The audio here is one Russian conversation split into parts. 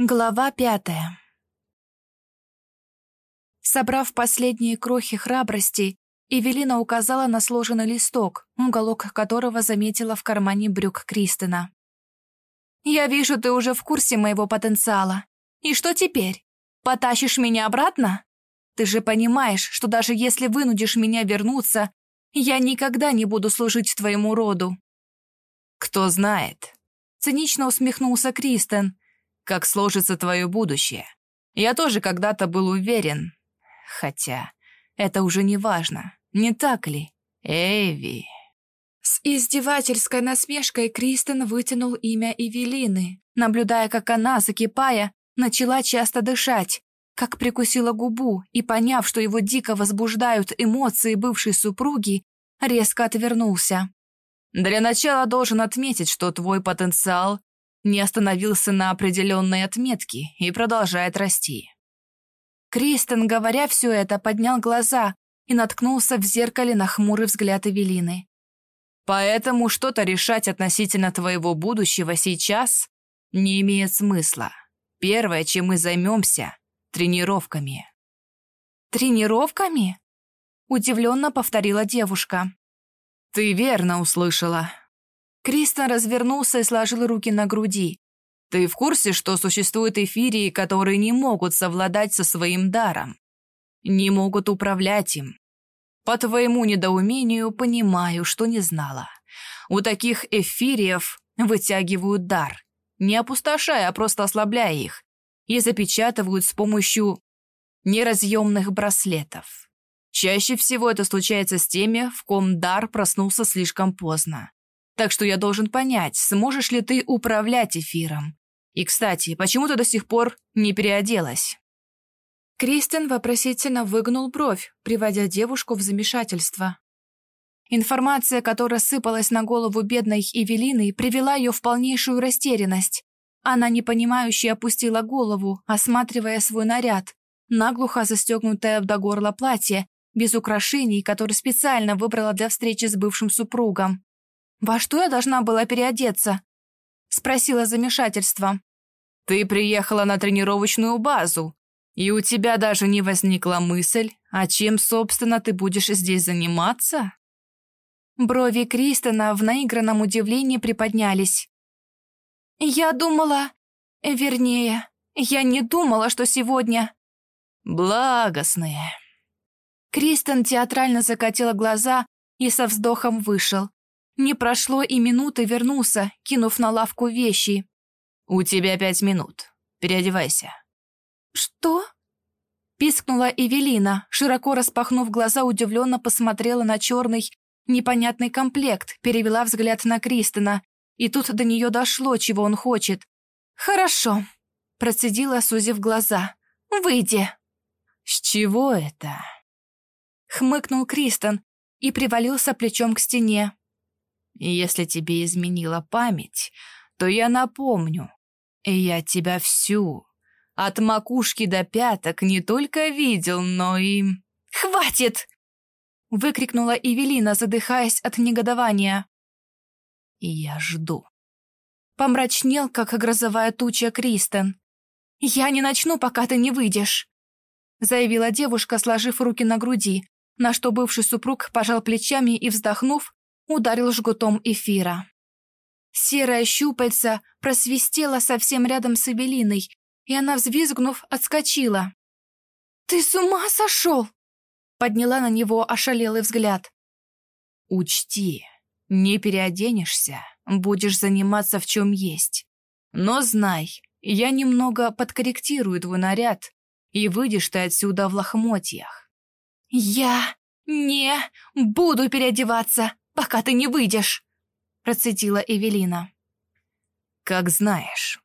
Глава пятая Собрав последние крохи храбрости, Эвелина указала на сложенный листок, уголок которого заметила в кармане брюк Кристина. «Я вижу, ты уже в курсе моего потенциала. И что теперь? Потащишь меня обратно? Ты же понимаешь, что даже если вынудишь меня вернуться, я никогда не буду служить твоему роду». «Кто знает?» — цинично усмехнулся Кристен, как сложится твое будущее. Я тоже когда-то был уверен. Хотя это уже не важно, не так ли, Эви?» С издевательской насмешкой Кристен вытянул имя Эвелины, наблюдая, как она, закипая, начала часто дышать, как прикусила губу и, поняв, что его дико возбуждают эмоции бывшей супруги, резко отвернулся. «Для начала должен отметить, что твой потенциал не остановился на определенной отметке и продолжает расти. Кристен, говоря все это, поднял глаза и наткнулся в зеркале на хмурый взгляд Эвелины. «Поэтому что-то решать относительно твоего будущего сейчас не имеет смысла. Первое, чем мы займемся — тренировками». «Тренировками?» — удивленно повторила девушка. «Ты верно услышала. Кристен развернулся и сложил руки на груди. «Ты в курсе, что существуют эфирии, которые не могут совладать со своим даром? Не могут управлять им? По твоему недоумению понимаю, что не знала. У таких эфириев вытягивают дар, не опустошая, а просто ослабляя их, и запечатывают с помощью неразъемных браслетов. Чаще всего это случается с теми, в ком дар проснулся слишком поздно. Так что я должен понять, сможешь ли ты управлять эфиром. И, кстати, почему ты до сих пор не переоделась?» Кристен вопросительно выгнул бровь, приводя девушку в замешательство. Информация, которая сыпалась на голову бедной Эвелины, привела ее в полнейшую растерянность. Она непонимающе опустила голову, осматривая свой наряд, наглухо застегнутое до горла платье, без украшений, которое специально выбрала для встречи с бывшим супругом. «Во что я должна была переодеться?» — спросила замешательство. «Ты приехала на тренировочную базу, и у тебя даже не возникла мысль, а чем, собственно, ты будешь здесь заниматься?» Брови Кристона в наигранном удивлении приподнялись. «Я думала... Вернее, я не думала, что сегодня...» «Благостные...» Кристен театрально закатила глаза и со вздохом вышел. Не прошло и минуты, вернулся, кинув на лавку вещи. «У тебя пять минут. Переодевайся». «Что?» Пискнула Эвелина, широко распахнув глаза, удивленно посмотрела на черный, непонятный комплект, перевела взгляд на Кристина, и тут до нее дошло, чего он хочет. «Хорошо», — процедила, сузив глаза. «Выйди». «С чего это?» Хмыкнул Кристен и привалился плечом к стене. И если тебе изменила память, то я напомню. И я тебя всю, от макушки до пяток, не только видел, но и... «Хватит!» — выкрикнула Эвелина, задыхаясь от негодования. «И я жду». Помрачнел, как грозовая туча Кристен. «Я не начну, пока ты не выйдешь», — заявила девушка, сложив руки на груди, на что бывший супруг пожал плечами и, вздохнув, ударил жгутом эфира. Серая щупальца просвистела совсем рядом с Эвелиной, и она, взвизгнув, отскочила. «Ты с ума сошел?» Подняла на него ошалелый взгляд. «Учти, не переоденешься, будешь заниматься в чем есть. Но знай, я немного подкорректирую твой наряд, и выйдешь ты отсюда в лохмотьях». «Я не буду переодеваться!» Пока ты не выйдешь», — процедила Эвелина. «Как знаешь».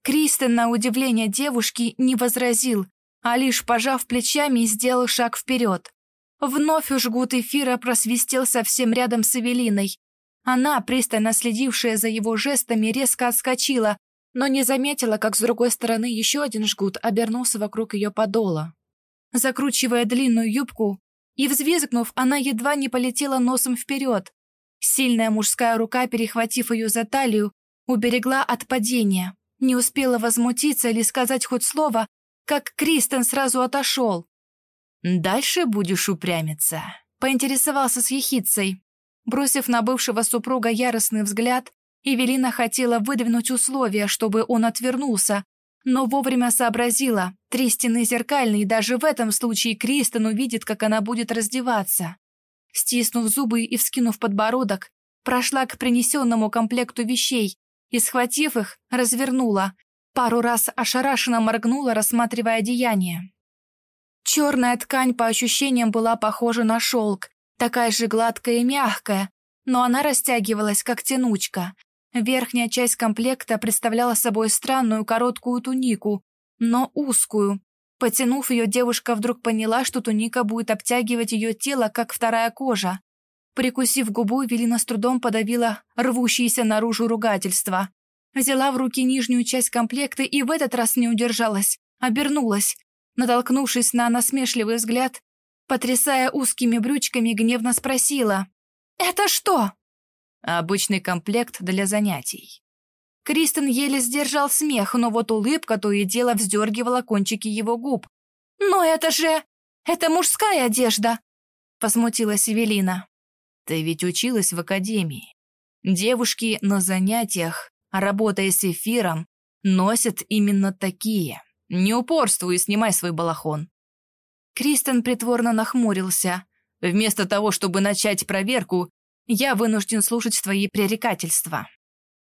Кристен, на удивление девушки, не возразил, а лишь, пожав плечами, сделал шаг вперед. Вновь жгут эфира просвистел совсем рядом с Эвелиной. Она, пристально следившая за его жестами, резко отскочила, но не заметила, как с другой стороны еще один жгут обернулся вокруг ее подола. Закручивая длинную юбку, и, взвизгнув, она едва не полетела носом вперед. Сильная мужская рука, перехватив ее за талию, уберегла от падения. Не успела возмутиться или сказать хоть слово, как Кристен сразу отошел. «Дальше будешь упрямиться», — поинтересовался с ехицей. Бросив на бывшего супруга яростный взгляд, Эвелина хотела выдвинуть условия, чтобы он отвернулся, но вовремя сообразила, три стены зеркальные, и даже в этом случае Кристен увидит, как она будет раздеваться. Стиснув зубы и вскинув подбородок, прошла к принесенному комплекту вещей и, схватив их, развернула. Пару раз ошарашенно моргнула, рассматривая одеяние. Черная ткань по ощущениям была похожа на шелк, такая же гладкая и мягкая, но она растягивалась, как тянучка. Верхняя часть комплекта представляла собой странную короткую тунику, но узкую. Потянув ее, девушка вдруг поняла, что туника будет обтягивать ее тело, как вторая кожа. Прикусив губу, Велина с трудом подавила рвущиеся наружу ругательства. Взяла в руки нижнюю часть комплекта и в этот раз не удержалась, обернулась. Натолкнувшись на насмешливый взгляд, потрясая узкими брючками, гневно спросила. «Это что?» «Обычный комплект для занятий». Кристен еле сдержал смех, но вот улыбка то и дело вздергивала кончики его губ. «Но это же... это мужская одежда!» — возмутилась Эвелина. Ты ведь училась в академии. Девушки на занятиях, работая с эфиром, носят именно такие. Не упорствуй и снимай свой балахон. Кристен притворно нахмурился. Вместо того, чтобы начать проверку, я вынужден слушать твои пререкательства.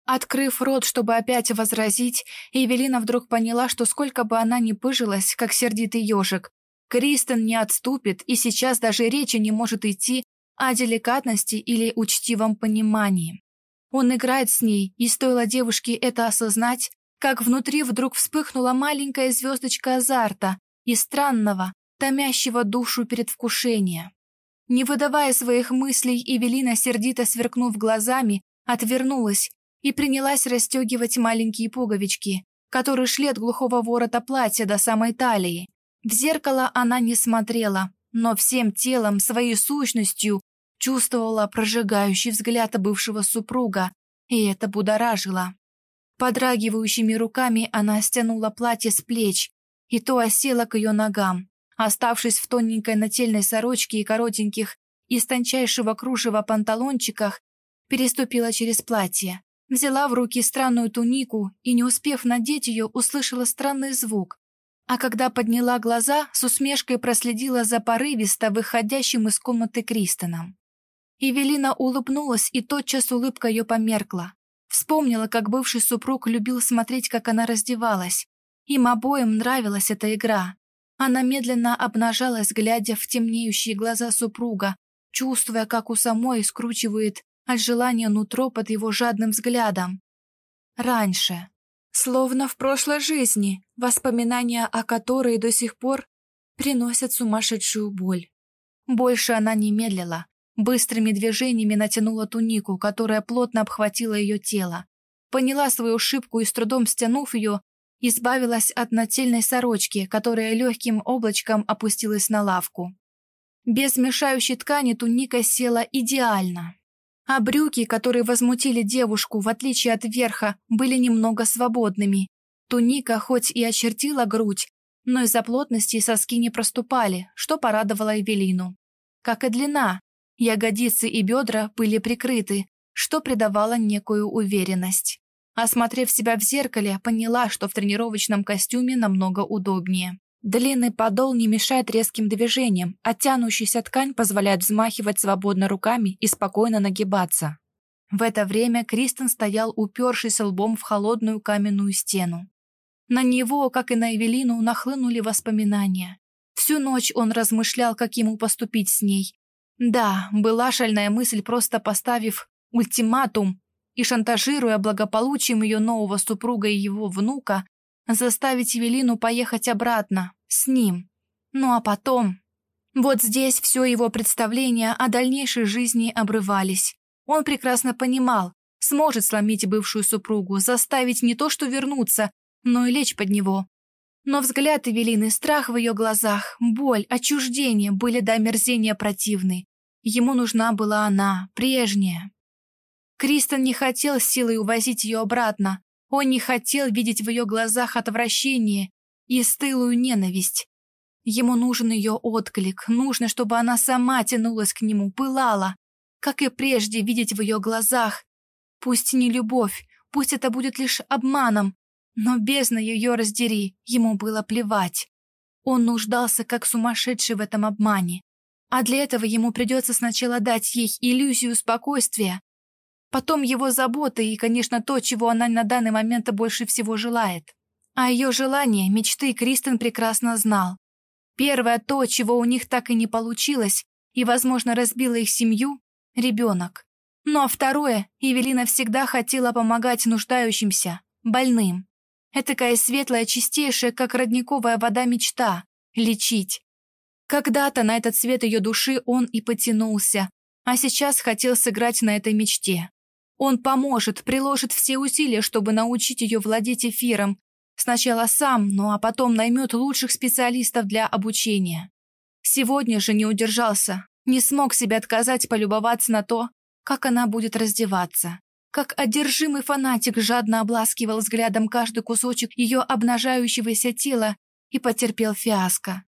Открыв рот, чтобы опять возразить, Евелина вдруг поняла, что сколько бы она ни пыжилась, как сердитый ежик, Кристен не отступит, и сейчас даже речи не может идти о деликатности или учтивом понимании. Он играет с ней, и стоило девушке это осознать, как внутри вдруг вспыхнула маленькая звездочка азарта и странного, томящего душу предвкушения. Не выдавая своих мыслей, Эвелина, сердито сверкнув глазами, отвернулась и принялась расстегивать маленькие пуговички, которые шли от глухого ворота платья до самой талии. В зеркало она не смотрела, но всем телом, своей сущностью чувствовала прожигающий взгляд бывшего супруга, и это будоражило. Подрагивающими руками она стянула платье с плеч, и то осело к ее ногам, оставшись в тоненькой нательной сорочке и коротеньких из тончайшего кружева панталончиках, переступила через платье, взяла в руки странную тунику и, не успев надеть ее, услышала странный звук, а когда подняла глаза, с усмешкой проследила за порывисто выходящим из комнаты Кристоном. Евелина улыбнулась, и тотчас улыбка ее померкла. Вспомнила, как бывший супруг любил смотреть, как она раздевалась. Им обоим нравилась эта игра. Она медленно обнажалась, глядя в темнеющие глаза супруга, чувствуя, как у самой скручивает от желания нутро под его жадным взглядом. Раньше, Словно в прошлой жизни, воспоминания о которой до сих пор приносят сумасшедшую боль. Больше она не медлила, быстрыми движениями натянула тунику, которая плотно обхватила ее тело. Поняла свою ошибку и с трудом стянув ее, избавилась от нательной сорочки, которая легким облачком опустилась на лавку. Без мешающей ткани туника села идеально. А брюки, которые возмутили девушку, в отличие от верха, были немного свободными. Туника хоть и очертила грудь, но из-за плотности соски не проступали, что порадовало Эвелину. Как и длина, ягодицы и бедра были прикрыты, что придавало некую уверенность. Осмотрев себя в зеркале, поняла, что в тренировочном костюме намного удобнее. Длинный подол не мешает резким движениям, а тянущаяся ткань позволяет взмахивать свободно руками и спокойно нагибаться. В это время Кристен стоял, упершись лбом в холодную каменную стену. На него, как и на Эвелину, нахлынули воспоминания. Всю ночь он размышлял, как ему поступить с ней. Да, была шальная мысль, просто поставив ультиматум и шантажируя благополучием ее нового супруга и его внука, заставить Евелину поехать обратно, с ним. Ну а потом... Вот здесь все его представления о дальнейшей жизни обрывались. Он прекрасно понимал, сможет сломить бывшую супругу, заставить не то что вернуться, но и лечь под него. Но взгляд Эвелины, страх в ее глазах, боль, отчуждение были до омерзения противны. Ему нужна была она, прежняя. Кристен не хотел силой увозить ее обратно, Он не хотел видеть в ее глазах отвращение и стылую ненависть. Ему нужен ее отклик, нужно, чтобы она сама тянулась к нему, пылала, как и прежде видеть в ее глазах. Пусть не любовь, пусть это будет лишь обманом, но бездна ее раздери, ему было плевать. Он нуждался как сумасшедший в этом обмане. А для этого ему придется сначала дать ей иллюзию спокойствия, потом его заботы и, конечно, то, чего она на данный момент больше всего желает. А ее желания, мечты Кристен прекрасно знал. Первое то, чего у них так и не получилось, и, возможно, разбило их семью — ребенок. Ну а второе, Евелина всегда хотела помогать нуждающимся, больным. Этакая светлая, чистейшая, как родниковая вода мечта — лечить. Когда-то на этот свет ее души он и потянулся, а сейчас хотел сыграть на этой мечте. Он поможет, приложит все усилия, чтобы научить ее владеть эфиром. Сначала сам, ну а потом наймет лучших специалистов для обучения. Сегодня же не удержался, не смог себе отказать полюбоваться на то, как она будет раздеваться как одержимый фанатик жадно обласкивал взглядом каждый кусочек ее обнажающегося тела и потерпел фиаско.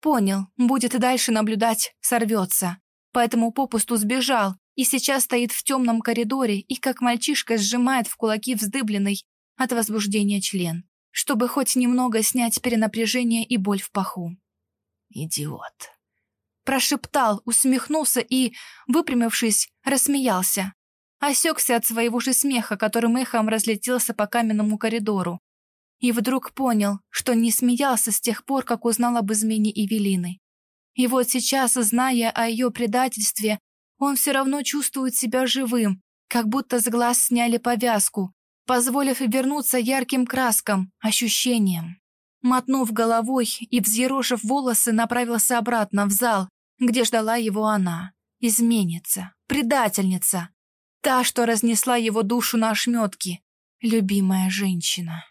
Понял, будет и дальше наблюдать, сорвется. Поэтому попусту сбежал и сейчас стоит в темном коридоре и как мальчишка сжимает в кулаки вздыбленный от возбуждения член, чтобы хоть немного снять перенапряжение и боль в паху. «Идиот!» Прошептал, усмехнулся и, выпрямившись, рассмеялся осекся от своего же смеха, которым эхом разлетелся по каменному коридору. И вдруг понял, что не смеялся с тех пор, как узнал об измене Эвелины. И вот сейчас, зная о ее предательстве, он все равно чувствует себя живым, как будто с глаз сняли повязку, позволив вернуться ярким краскам, ощущениям. Мотнув головой и взъерошив волосы, направился обратно в зал, где ждала его она. Изменится, предательница, Та, что разнесла его душу на ошметки. Любимая женщина.